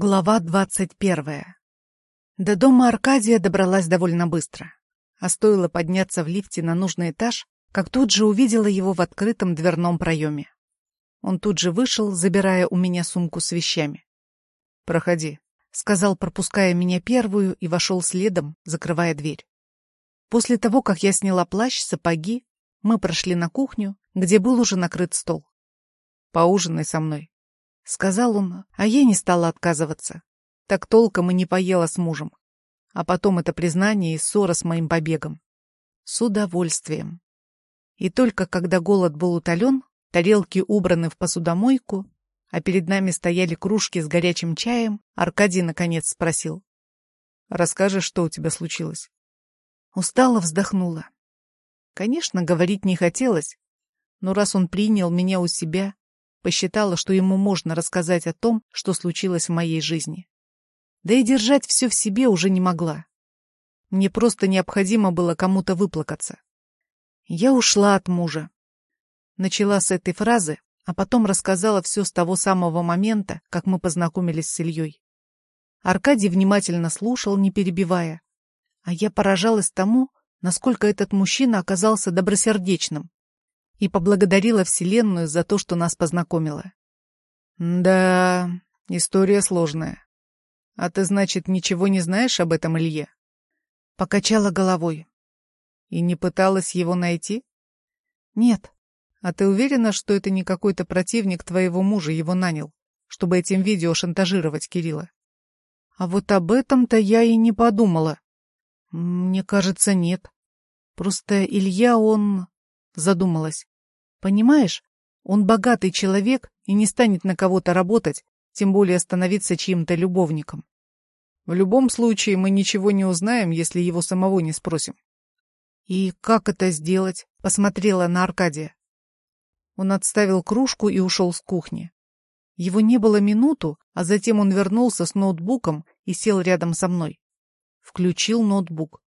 Глава двадцать первая. До дома Аркадия добралась довольно быстро. А стоило подняться в лифте на нужный этаж, как тут же увидела его в открытом дверном проеме. Он тут же вышел, забирая у меня сумку с вещами. «Проходи», — сказал, пропуская меня первую, и вошел следом, закрывая дверь. После того, как я сняла плащ, сапоги, мы прошли на кухню, где был уже накрыт стол. «Поужинай со мной», — сказал он, а я не стала отказываться. Так толком и не поела с мужем. А потом это признание и ссора с моим побегом. С удовольствием. И только когда голод был утолен, тарелки убраны в посудомойку, а перед нами стояли кружки с горячим чаем, Аркадий наконец спросил. «Расскажешь, что у тебя случилось?» Устало вздохнула. Конечно, говорить не хотелось, но раз он принял меня у себя, Посчитала, что ему можно рассказать о том, что случилось в моей жизни. Да и держать все в себе уже не могла. Мне просто необходимо было кому-то выплакаться. Я ушла от мужа. Начала с этой фразы, а потом рассказала все с того самого момента, как мы познакомились с Ильей. Аркадий внимательно слушал, не перебивая, а я поражалась тому, насколько этот мужчина оказался добросердечным и поблагодарила Вселенную за то, что нас познакомила. «Да, история сложная. А ты, значит, ничего не знаешь об этом Илье?» Покачала головой. «И не пыталась его найти?» «Нет. А ты уверена, что это не какой-то противник твоего мужа его нанял, чтобы этим видео шантажировать Кирилла?» «А вот об этом-то я и не подумала. Мне кажется, нет. Просто Илья, он...» Задумалась. Понимаешь, он богатый человек и не станет на кого-то работать, тем более становиться чьим-то любовником. В любом случае мы ничего не узнаем, если его самого не спросим. И как это сделать? Посмотрела на Аркадия. Он отставил кружку и ушел с кухни. Его не было минуту, а затем он вернулся с ноутбуком и сел рядом со мной. Включил ноутбук.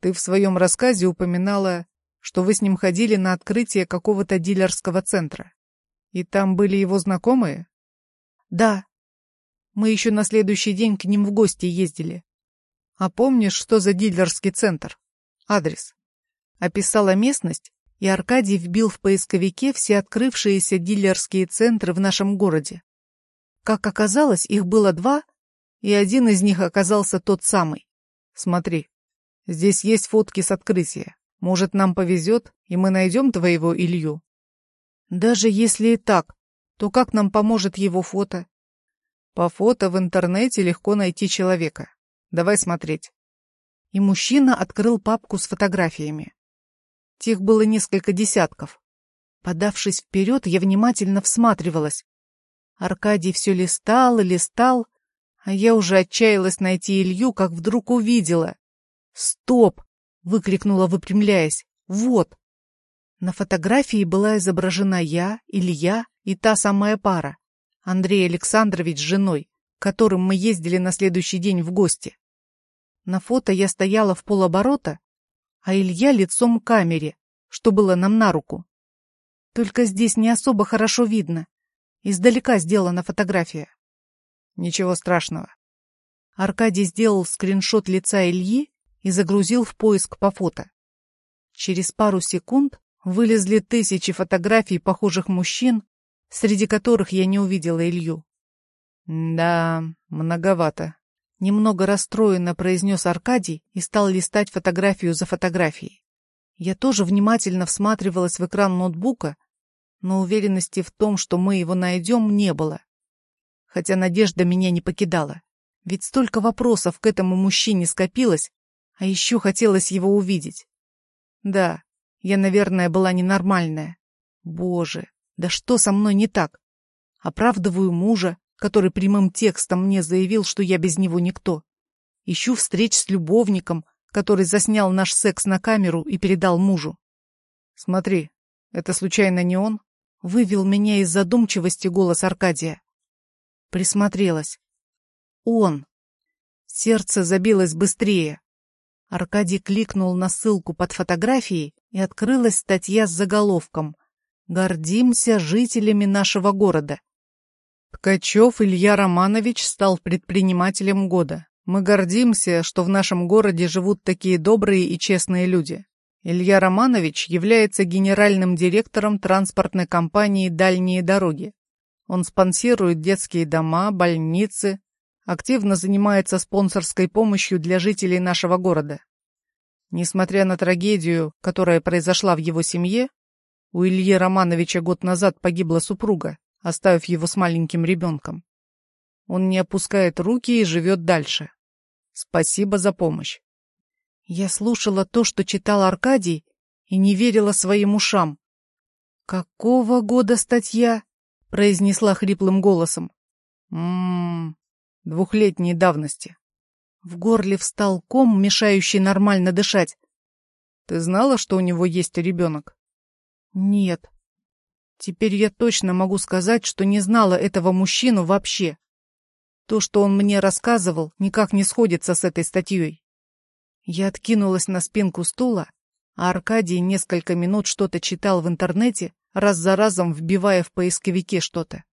Ты в своем рассказе упоминала что вы с ним ходили на открытие какого-то дилерского центра. И там были его знакомые? Да. Мы еще на следующий день к ним в гости ездили. А помнишь, что за дилерский центр? Адрес. Описала местность, и Аркадий вбил в поисковике все открывшиеся дилерские центры в нашем городе. Как оказалось, их было два, и один из них оказался тот самый. Смотри, здесь есть фотки с открытия. Может, нам повезет, и мы найдем твоего Илью? Даже если и так, то как нам поможет его фото? По фото в интернете легко найти человека. Давай смотреть. И мужчина открыл папку с фотографиями. Тех было несколько десятков. Подавшись вперед, я внимательно всматривалась. Аркадий все листал и листал, а я уже отчаялась найти Илью, как вдруг увидела. Стоп! Выкрикнула, выпрямляясь. «Вот!» На фотографии была изображена я, Илья и та самая пара, Андрей Александрович с женой, к которым мы ездили на следующий день в гости. На фото я стояла в полоборота, а Илья лицом к камере, что было нам на руку. Только здесь не особо хорошо видно. Издалека сделана фотография. Ничего страшного. Аркадий сделал скриншот лица Ильи и загрузил в поиск по фото. Через пару секунд вылезли тысячи фотографий похожих мужчин, среди которых я не увидела Илью. «Да, многовато», — немного расстроенно произнес Аркадий и стал листать фотографию за фотографией. Я тоже внимательно всматривалась в экран ноутбука, но уверенности в том, что мы его найдем, не было. Хотя надежда меня не покидала. Ведь столько вопросов к этому мужчине скопилось, а еще хотелось его увидеть. Да, я, наверное, была ненормальная. Боже, да что со мной не так? Оправдываю мужа, который прямым текстом мне заявил, что я без него никто. Ищу встреч с любовником, который заснял наш секс на камеру и передал мужу. Смотри, это случайно не он? Вывел меня из задумчивости голос Аркадия. Присмотрелась. Он. Сердце забилось быстрее. Аркадий кликнул на ссылку под фотографией, и открылась статья с заголовком «Гордимся жителями нашего города». Ткачев Илья Романович стал предпринимателем года. Мы гордимся, что в нашем городе живут такие добрые и честные люди. Илья Романович является генеральным директором транспортной компании «Дальние дороги». Он спонсирует детские дома, больницы, активно занимается спонсорской помощью для жителей нашего города. Несмотря на трагедию, которая произошла в его семье, у Ильи Романовича год назад погибла супруга, оставив его с маленьким ребенком. Он не опускает руки и живет дальше. Спасибо за помощь. Я слушала то, что читал Аркадий, и не верила своим ушам. «Какого года статья?» — произнесла хриплым голосом. «М-м-м, двухлетней давности». В горле встал ком, мешающий нормально дышать. «Ты знала, что у него есть ребенок?» «Нет». Теперь я точно могу сказать, что не знала этого мужчину вообще. То, что он мне рассказывал, никак не сходится с этой статьей. Я откинулась на спинку стула, а Аркадий несколько минут что-то читал в интернете, раз за разом вбивая в поисковике что-то.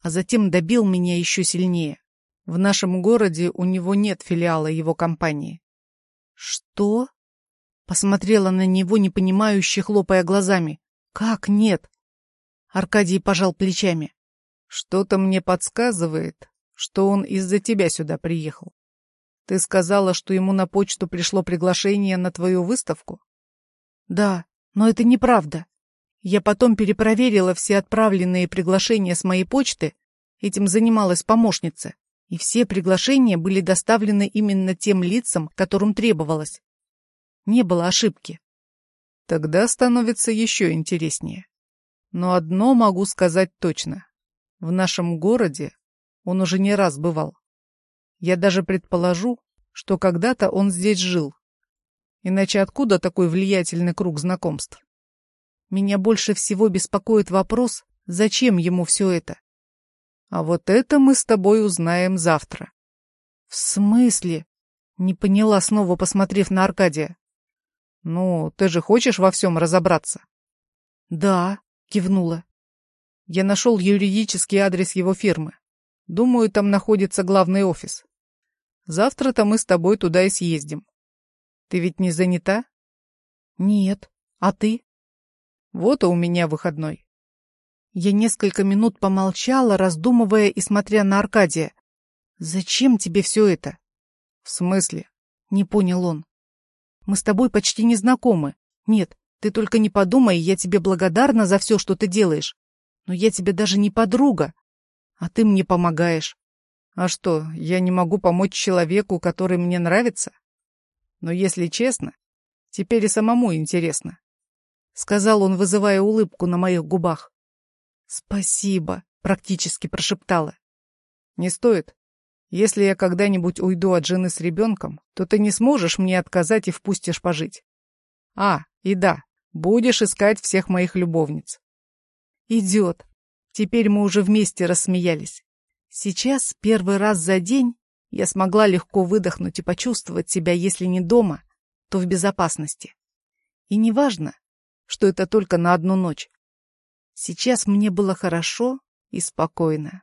А затем добил меня еще сильнее. В нашем городе у него нет филиала его компании. «Что?» Посмотрела на него, непонимающе, хлопая глазами. «Как нет?» Аркадий пожал плечами. «Что-то мне подсказывает, что он из-за тебя сюда приехал. Ты сказала, что ему на почту пришло приглашение на твою выставку? Да, но это неправда. Я потом перепроверила все отправленные приглашения с моей почты, этим занималась помощница, и все приглашения были доставлены именно тем лицам, которым требовалось. Не было ошибки. Тогда становится еще интереснее. Но одно могу сказать точно. В нашем городе он уже не раз бывал. Я даже предположу, что когда-то он здесь жил. Иначе откуда такой влиятельный круг знакомств? Меня больше всего беспокоит вопрос, зачем ему все это? А вот это мы с тобой узнаем завтра. В смысле? Не поняла, снова посмотрев на Аркадия. Ну, ты же хочешь во всем разобраться? Да, кивнула. Я нашел юридический адрес его фирмы. Думаю, там находится главный офис. Завтра-то мы с тобой туда и съездим. Ты ведь не занята? Нет. А ты? Вот и у меня выходной. Я несколько минут помолчала, раздумывая и смотря на Аркадия. «Зачем тебе все это?» «В смысле?» — не понял он. «Мы с тобой почти не знакомы. Нет, ты только не подумай, я тебе благодарна за все, что ты делаешь. Но я тебе даже не подруга а ты мне помогаешь. А что, я не могу помочь человеку, который мне нравится? Но если честно, теперь и самому интересно. Сказал он, вызывая улыбку на моих губах. Спасибо, практически прошептала. Не стоит. Если я когда-нибудь уйду от жены с ребенком, то ты не сможешь мне отказать и впустишь пожить. А, и да, будешь искать всех моих любовниц. Идет. Теперь мы уже вместе рассмеялись. Сейчас, первый раз за день, я смогла легко выдохнуть и почувствовать себя, если не дома, то в безопасности. И не важно, что это только на одну ночь. Сейчас мне было хорошо и спокойно.